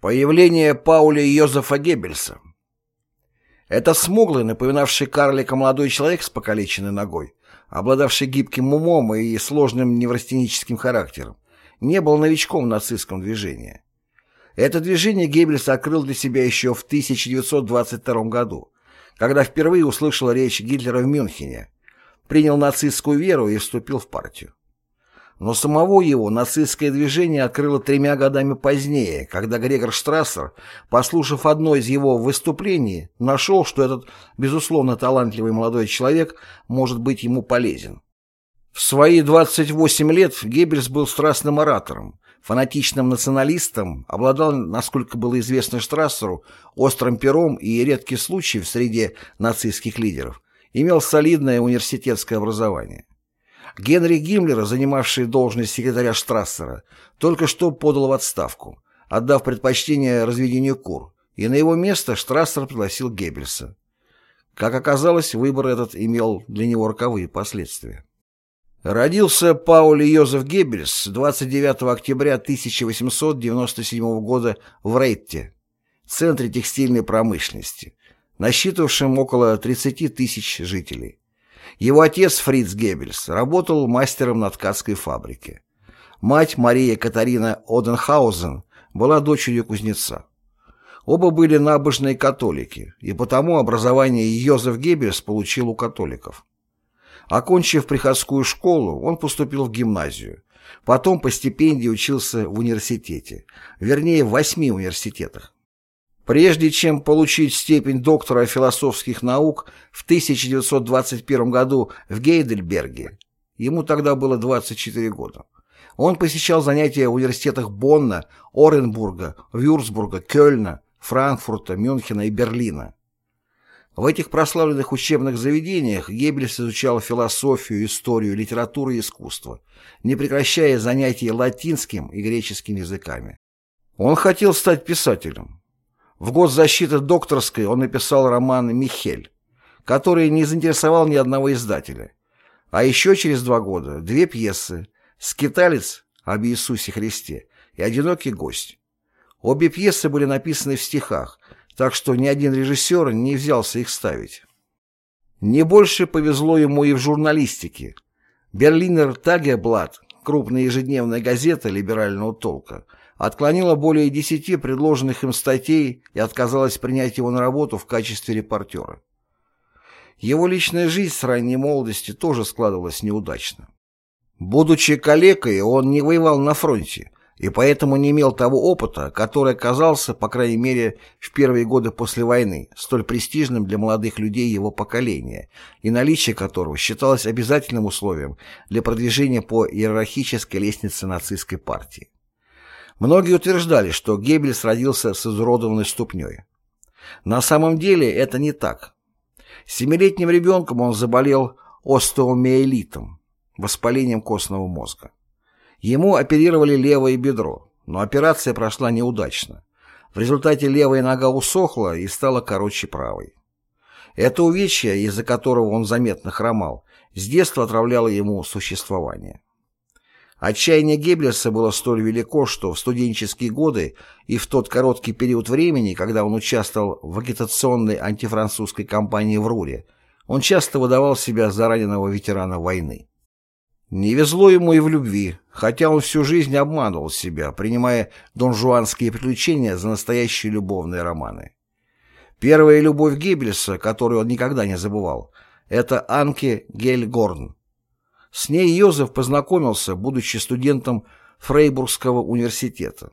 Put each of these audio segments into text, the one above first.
Появление Пауля Йозефа Геббельса Это смуглый, напоминавший карлика молодой человек с покалеченной ногой, обладавший гибким умом и сложным неврастеническим характером, не был новичком нацистском движении. Это движение Геббельс открыл для себя еще в 1922 году, когда впервые услышал речь Гитлера в Мюнхене, принял нацистскую веру и вступил в партию. Но самого его нацистское движение открыло тремя годами позднее, когда Грегор Штрассер, послушав одно из его выступлений, нашел, что этот, безусловно, талантливый молодой человек может быть ему полезен. В свои 28 лет Геббельс был страстным оратором, фанатичным националистом, обладал, насколько было известно Штрассеру, острым пером и редкий случай в среде нацистских лидеров, имел солидное университетское образование. Генри Гиммлер, занимавший должность секретаря Штрассера, только что подал в отставку, отдав предпочтение разведению кур, и на его место Штрассер пригласил Геббельса. Как оказалось, выбор этот имел для него роковые последствия. Родился Пауль Йозеф Геббельс 29 октября 1897 года в Рейтте, центре текстильной промышленности, насчитывавшем около 30 тысяч жителей. Его отец Фриц Геббельс работал мастером на ткацкой фабрике. Мать Мария Катарина Оденхаузен была дочерью кузнеца. Оба были набожные католики, и потому образование Йозеф Геббельс получил у католиков. Окончив приходскую школу, он поступил в гимназию. Потом по стипендии учился в университете, вернее, в восьми университетах. Прежде чем получить степень доктора философских наук в 1921 году в Гейдельберге, ему тогда было 24 года, он посещал занятия в университетах Бонна, Оренбурга, Вюрцбурга, Кёльна, Франкфурта, Мюнхена и Берлина. В этих прославленных учебных заведениях Геббельс изучал философию, историю, литературу и искусство, не прекращая занятий латинским и греческим языками. Он хотел стать писателем. В год защиты докторской он написал роман «Михель», который не заинтересовал ни одного издателя. А еще через два года две пьесы «Скиталец» об Иисусе Христе и «Одинокий гость». Обе пьесы были написаны в стихах, так что ни один режиссер не взялся их ставить. Не больше повезло ему и в журналистике. Берлинер Тагеблат, крупная ежедневная газета либерального толка, отклонила более десяти предложенных им статей и отказалась принять его на работу в качестве репортера. Его личная жизнь с ранней молодости тоже складывалась неудачно. Будучи калекой, он не воевал на фронте, и поэтому не имел того опыта, который оказался, по крайней мере, в первые годы после войны, столь престижным для молодых людей его поколения, и наличие которого считалось обязательным условием для продвижения по иерархической лестнице нацистской партии. Многие утверждали, что Геббельс родился с изуродованной ступней. На самом деле это не так. Семилетним ребенком он заболел остеомиелитом, воспалением костного мозга. Ему оперировали левое бедро, но операция прошла неудачно. В результате левая нога усохла и стала короче правой. Это увечье, из-за которого он заметно хромал, с детства отравляло ему существование. Отчаяние Геббельса было столь велико, что в студенческие годы и в тот короткий период времени, когда он участвовал в агитационной антифранцузской кампании в Руре, он часто выдавал себя за раненого ветерана войны. Не везло ему и в любви, хотя он всю жизнь обманывал себя, принимая донжуанские приключения за настоящие любовные романы. Первая любовь Геббельса, которую он никогда не забывал, это Анке Гельгорн, с ней Йозеф познакомился, будучи студентом Фрейбургского университета.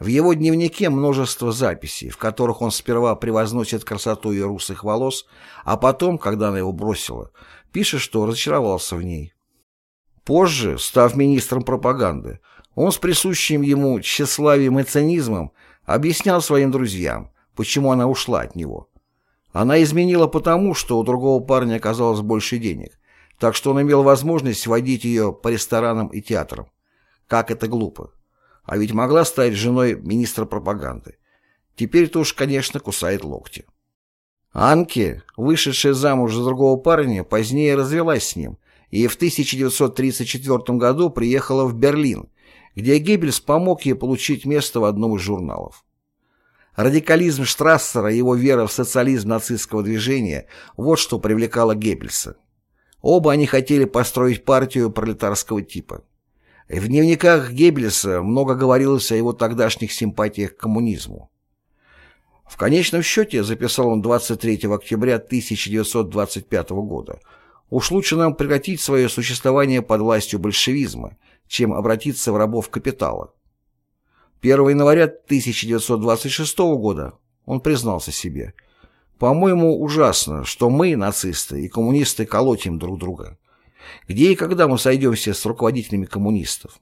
В его дневнике множество записей, в которых он сперва превозносит красоту ее русых волос, а потом, когда она его бросила, пишет, что разочаровался в ней. Позже, став министром пропаганды, он с присущим ему тщеславием и цинизмом объяснял своим друзьям, почему она ушла от него. Она изменила потому, что у другого парня оказалось больше денег, так что он имел возможность водить ее по ресторанам и театрам. Как это глупо. А ведь могла стать женой министра пропаганды. Теперь-то уж, конечно, кусает локти. Анке, вышедшая замуж за другого парня, позднее развелась с ним и в 1934 году приехала в Берлин, где Геббельс помог ей получить место в одном из журналов. Радикализм Штрассера и его вера в социализм нацистского движения – вот что привлекало Геббельса. Оба они хотели построить партию пролетарского типа. В дневниках Геббельса много говорилось о его тогдашних симпатиях к коммунизму. В конечном счете, записал он 23 октября 1925 года, уж лучше нам прекратить свое существование под властью большевизма, чем обратиться в рабов капитала. 1 января 1926 года он признался себе, «По-моему, ужасно, что мы, нацисты и коммунисты, колотим друг друга. Где и когда мы сойдемся с руководителями коммунистов?»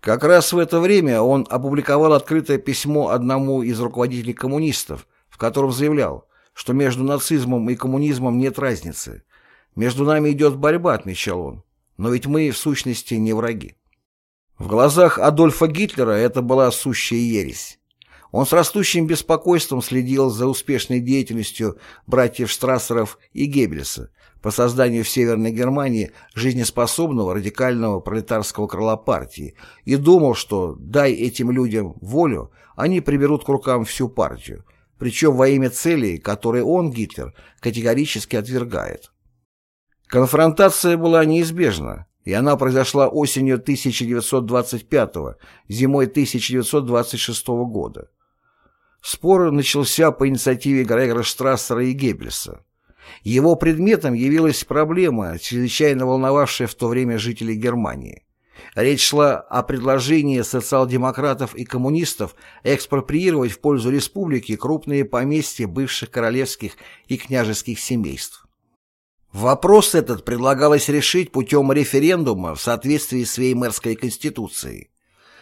Как раз в это время он опубликовал открытое письмо одному из руководителей коммунистов, в котором заявлял, что между нацизмом и коммунизмом нет разницы. «Между нами идет борьба», — отмечал он, «но ведь мы, в сущности, не враги». В глазах Адольфа Гитлера это была сущая ересь. Он с растущим беспокойством следил за успешной деятельностью братьев Штрассеров и Геббельса по созданию в Северной Германии жизнеспособного радикального пролетарского крыла партии и думал, что, дай этим людям волю, они приберут к рукам всю партию, причем во имя целей, которые он, Гитлер, категорически отвергает. Конфронтация была неизбежна, и она произошла осенью 1925 зимой 1926 года. Спор начался по инициативе Грегора Штрассера и Геббельса. Его предметом явилась проблема, чрезвычайно волновавшая в то время жителей Германии. Речь шла о предложении социал-демократов и коммунистов экспроприировать в пользу республики крупные поместья бывших королевских и княжеских семейств. Вопрос этот предлагалось решить путем референдума в соответствии с Веймарской конституцией.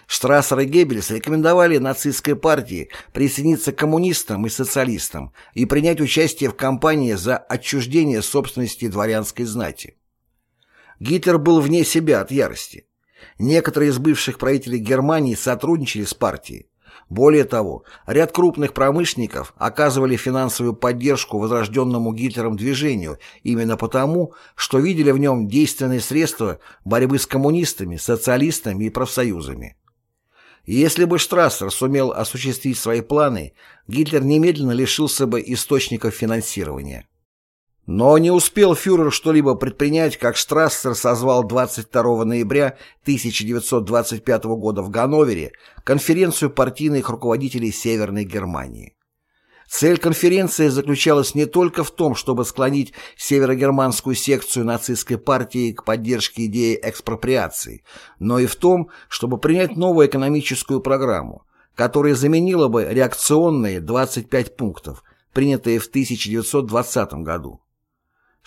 Штрассер и Геббельс рекомендовали нацистской партии присоединиться к коммунистам и социалистам и принять участие в кампании за отчуждение собственности дворянской знати. Гитлер был вне себя от ярости. Некоторые из бывших правителей Германии сотрудничали с партией. Более того, ряд крупных промышленников оказывали финансовую поддержку возрожденному Гитлером движению именно потому, что видели в нем действенные средства борьбы с коммунистами, социалистами и профсоюзами. Если бы Штрассер сумел осуществить свои планы, Гитлер немедленно лишился бы источников финансирования. Но не успел фюрер что-либо предпринять, как Штрассер созвал 22 ноября 1925 года в Ганновере конференцию партийных руководителей Северной Германии. Цель конференции заключалась не только в том, чтобы склонить северогерманскую секцию нацистской партии к поддержке идеи экспроприации, но и в том, чтобы принять новую экономическую программу, которая заменила бы реакционные 25 пунктов, принятые в 1920 году.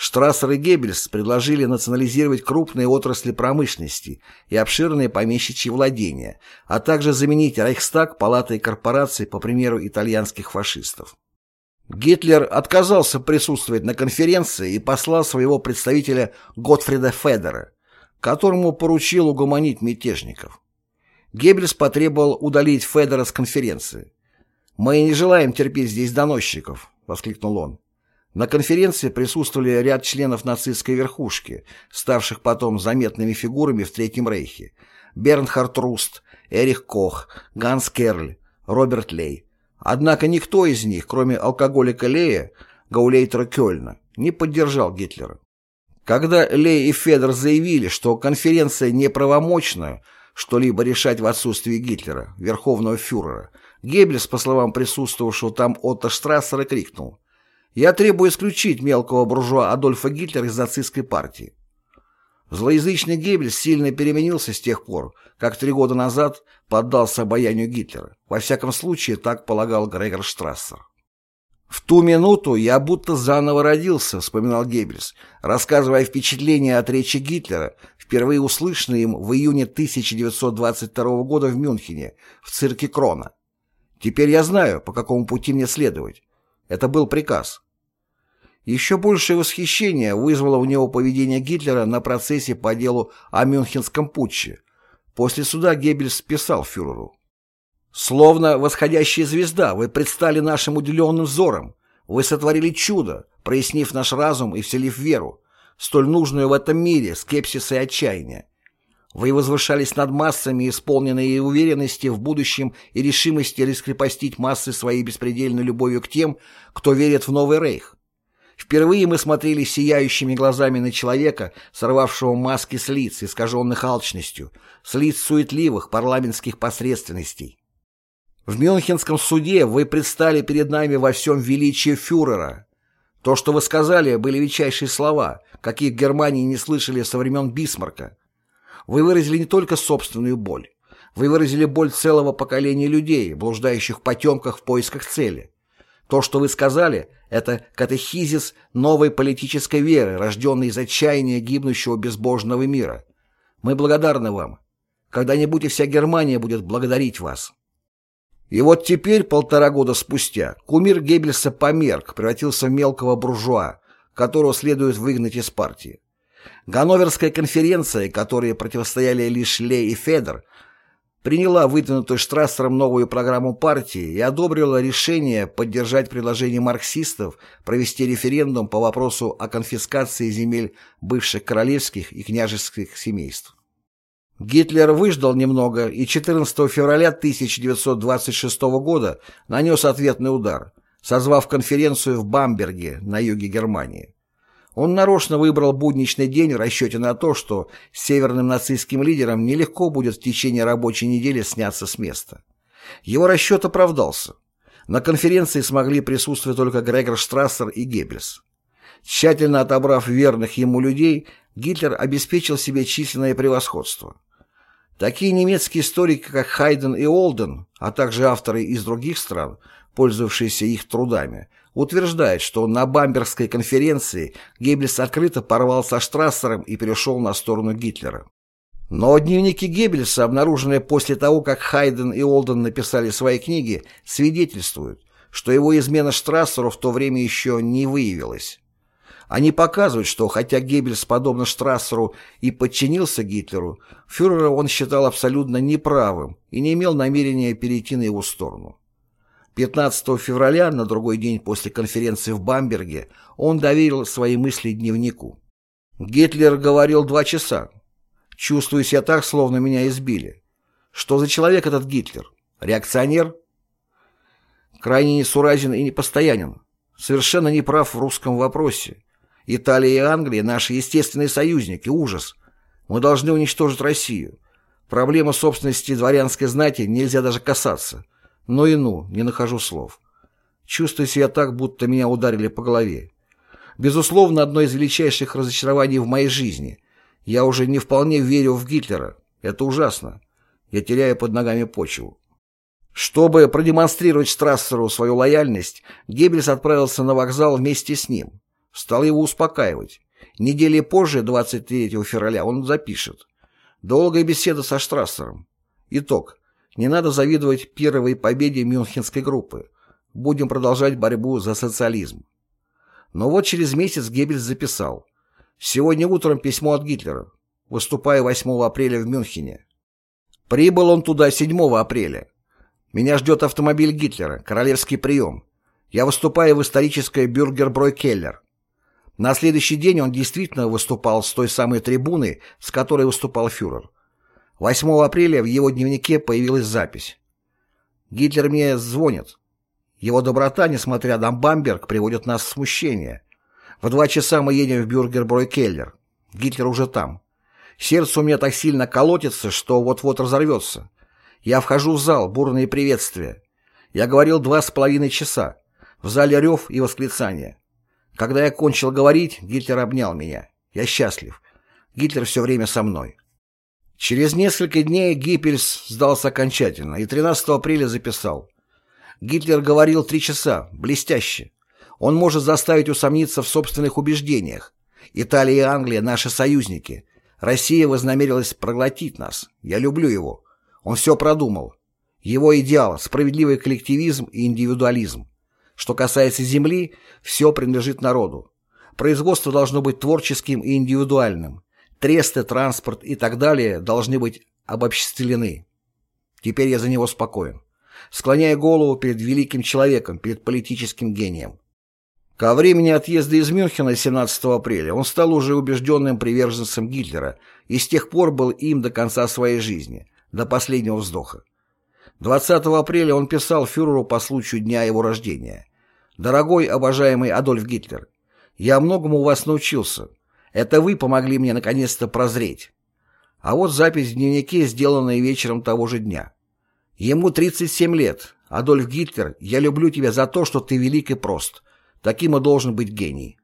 Штрассер и Геббельс предложили национализировать крупные отрасли промышленности и обширные помещичьи владения, а также заменить Рейхстаг палатой корпораций по примеру итальянских фашистов. Гитлер отказался присутствовать на конференции и послал своего представителя Готфрида Федера, которому поручил угомонить мятежников. Геббельс потребовал удалить Федера с конференции. «Мы не желаем терпеть здесь доносчиков», — воскликнул он. На конференции присутствовали ряд членов нацистской верхушки, ставших потом заметными фигурами в Третьем Рейхе. Бернхард Руст, Эрих Кох, Ганс Керль, Роберт Лей. Однако никто из них, кроме алкоголика Лея, Гаулейтера Кёльна, не поддержал Гитлера. Когда Лей и Федор заявили, что конференция неправомочна что-либо решать в отсутствии Гитлера, верховного фюрера, Геббельс, по словам присутствовавшего там Отто Штрассера, крикнул я требую исключить мелкого буржуа Адольфа Гитлера из нацистской партии. Злоязычный Геббельс сильно переменился с тех пор, как три года назад поддался обаянию Гитлера. Во всяком случае, так полагал Грегор Штрассер. «В ту минуту я будто заново родился», — вспоминал Геббельс, рассказывая впечатления от речи Гитлера, впервые услышанные им в июне 1922 года в Мюнхене, в цирке Крона. «Теперь я знаю, по какому пути мне следовать. Это был приказ. Еще большее восхищение вызвало у него поведение Гитлера на процессе по делу о Мюнхенском путче. После суда Геббельс писал фюреру. «Словно восходящая звезда, вы предстали нашим уделенным взором. Вы сотворили чудо, прояснив наш разум и вселив веру, столь нужную в этом мире скепсис и отчаяния. Вы возвышались над массами, исполненные уверенности в будущем и решимости раскрепостить массы своей беспредельной любовью к тем, кто верит в новый рейх. Впервые мы смотрели сияющими глазами на человека, сорвавшего маски с лиц, искаженных алчностью, с лиц суетливых парламентских посредственностей. В Мюнхенском суде вы предстали перед нами во всем величии фюрера. То, что вы сказали, были величайшие слова, каких в Германии не слышали со времен Бисмарка. Вы выразили не только собственную боль. Вы выразили боль целого поколения людей, блуждающих в потемках в поисках цели. То, что вы сказали, это катехизис новой политической веры, рожденной из отчаяния гибнущего безбожного мира. Мы благодарны вам. Когда-нибудь и вся Германия будет благодарить вас. И вот теперь, полтора года спустя, кумир Геббельса померк, превратился в мелкого буржуа, которого следует выгнать из партии. Ганноверская конференция, которой противостояли лишь Лей и Федер, приняла выдвинутую Штрассером новую программу партии и одобрила решение поддержать предложение марксистов провести референдум по вопросу о конфискации земель бывших королевских и княжеских семейств. Гитлер выждал немного и 14 февраля 1926 года нанес ответный удар, созвав конференцию в Бамберге на юге Германии. Он нарочно выбрал будничный день в расчете на то, что северным нацистским лидерам нелегко будет в течение рабочей недели сняться с места. Его расчет оправдался. На конференции смогли присутствовать только Грегор Штрассер и Геббельс. Тщательно отобрав верных ему людей, Гитлер обеспечил себе численное превосходство. Такие немецкие историки, как Хайден и Олден, а также авторы из других стран, пользовавшиеся их трудами, утверждает, что на Бамбергской конференции Геббельс открыто порвал со Штрассером и перешел на сторону Гитлера. Но дневники Геббельса, обнаруженные после того, как Хайден и Олден написали свои книги, свидетельствуют, что его измена Штрассеру в то время еще не выявилась. Они показывают, что хотя Геббельс, подобно Штрассеру, и подчинился Гитлеру, фюрера он считал абсолютно неправым и не имел намерения перейти на его сторону. 15 февраля, на другой день после конференции в Бамберге, он доверил свои мысли дневнику. Гитлер говорил два часа. Чувствую себя так, словно меня избили. Что за человек этот Гитлер? Реакционер? Крайне несуразен и непостоянен. Совершенно неправ в русском вопросе. Италия и Англия – наши естественные союзники. Ужас. Мы должны уничтожить Россию. Проблема собственности дворянской знати нельзя даже касаться. Но и ну, не нахожу слов. Чувствую себя так, будто меня ударили по голове. Безусловно, одно из величайших разочарований в моей жизни. Я уже не вполне верю в Гитлера. Это ужасно. Я теряю под ногами почву. Чтобы продемонстрировать Штрассеру свою лояльность, Геббельс отправился на вокзал вместе с ним. Стал его успокаивать. Недели позже, 23 февраля, он запишет. Долгая беседа со Штрассером. Итог. Не надо завидовать первой победе Мюнхенской группы. Будем продолжать борьбу за социализм. Но вот через месяц Геббельс записал. Сегодня утром письмо от Гитлера. Выступая 8 апреля в Мюнхене. Прибыл он туда 7 апреля. Меня ждет автомобиль Гитлера, королевский прием. Я выступаю в историческое бюргерброй Келлер. На следующий день он действительно выступал с той самой трибуны, с которой выступал фюрер. 8 апреля в его дневнике появилась запись. «Гитлер мне звонит. Его доброта, несмотря на Бамберг, приводит нас в смущение. В два часа мы едем в Бюргерброй-Келлер. Гитлер уже там. Сердце у меня так сильно колотится, что вот-вот разорвется. Я вхожу в зал, бурные приветствия. Я говорил два с половиной часа. В зале рев и восклицания. Когда я кончил говорить, Гитлер обнял меня. Я счастлив. Гитлер все время со мной. Через несколько дней Гиппельс сдался окончательно и 13 апреля записал. Гитлер говорил три часа, блестяще. Он может заставить усомниться в собственных убеждениях. Италия и Англия – наши союзники. Россия вознамерилась проглотить нас. Я люблю его. Он все продумал. Его идеал – справедливый коллективизм и индивидуализм. Что касается земли, все принадлежит народу. Производство должно быть творческим и индивидуальным. Тресты, транспорт и так далее должны быть обобществлены. Теперь я за него спокоен. Склоняя голову перед великим человеком, перед политическим гением. Ко времени отъезда из Мюнхена 17 апреля он стал уже убежденным приверженцем Гитлера и с тех пор был им до конца своей жизни, до последнего вздоха. 20 апреля он писал фюреру по случаю дня его рождения. «Дорогой, обожаемый Адольф Гитлер, я многому у вас научился. Это вы помогли мне наконец-то прозреть». А вот запись в дневнике, сделанная вечером того же дня. Ему 37 лет. Адольф Гитлер, я люблю тебя за то, что ты велик и прост. Таким и должен быть гений.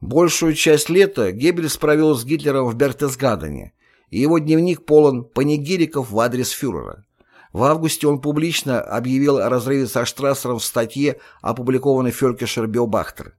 Большую часть лета Геббельс провел с Гитлером в Бертесгадене, и его дневник полон панигириков в адрес фюрера. В августе он публично объявил о разрыве со Штрассером в статье, опубликованной Фелькешер Биобахтер.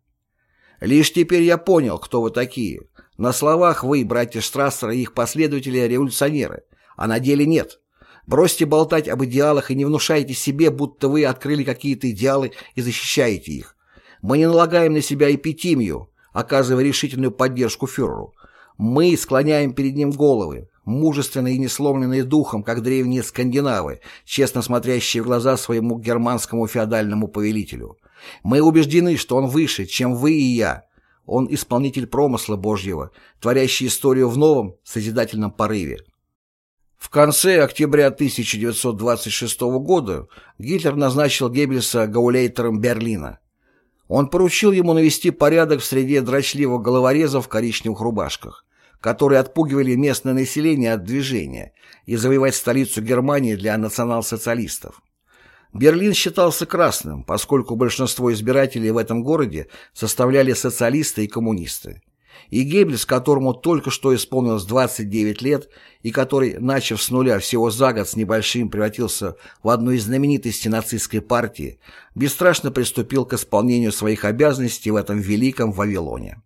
«Лишь теперь я понял, кто вы такие. На словах вы, братья Штрассера и их последователи, революционеры, а на деле нет. Бросьте болтать об идеалах и не внушайте себе, будто вы открыли какие-то идеалы и защищаете их. Мы не налагаем на себя эпитимию, оказывая решительную поддержку фюреру. Мы склоняем перед ним головы, мужественные и несломленные духом, как древние скандинавы, честно смотрящие в глаза своему германскому феодальному повелителю. Мы убеждены, что он выше, чем вы и я. Он исполнитель промысла Божьего, творящий историю в новом, созидательном порыве. В конце октября 1926 года Гитлер назначил Геббельса гаулейтером Берлина. Он поручил ему навести порядок в среде дрочливых головорезов в коричневых рубашках, которые отпугивали местное население от движения, и завоевать столицу Германии для национал-социалистов. Берлин считался красным, поскольку большинство избирателей в этом городе составляли социалисты и коммунисты и Геббельс, которому только что исполнилось 29 лет и который, начав с нуля всего за год с небольшим, превратился в одну из знаменитостей нацистской партии, бесстрашно приступил к исполнению своих обязанностей в этом великом Вавилоне.